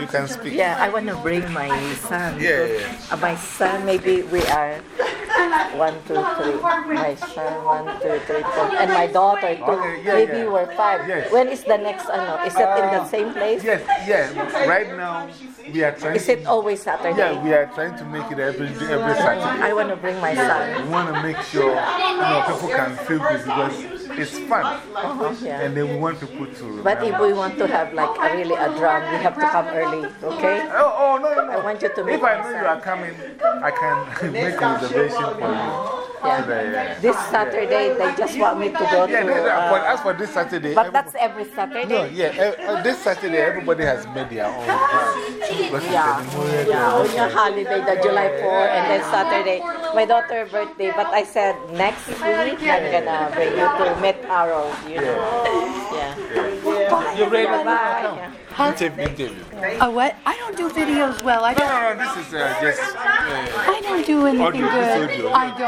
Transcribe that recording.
you can speak. Yeah, I want to bring my son. Yeah, yeah. uh, my son, maybe we are one, two, three. My son, one, two, three, four. And my daughter, two. Okay, yeah, maybe yeah. we're five. Yes. When is the next, ano? Is it in the same place? Yes, yeah. Right now, we are trying Is it always Saturday? Yeah, we are trying to make it every, every Saturday. I want to bring my son. We want to make sure you know, people can feel good because it's fun. Uh-huh, yeah. And then we want people to. But if we want to have like a really a drum, we have to come early, okay? Oh, oh no, no, no. I want you to meet If I know you are coming, I can make a reservation for you. Yeah. To the, This Saturday, they just want me to go to. yeah, no, no, uh, but as for this Saturday. but that's every Saturday. No, yeah, eh, uh, this Saturday everybody has made their own plan. Yeah. the Memorial Day. Yeah, on your holiday, the July 4, and then Saturday, my daughter's birthday. But I said next week, I'm gonna bring you to meet Arrow, you know. Yeah. You ready? Bye. Interview, interview. A what? I don't do videos well. I don't. no, no, this is uh, just. Uh, I don't do anything Audio, good. audio. I don't.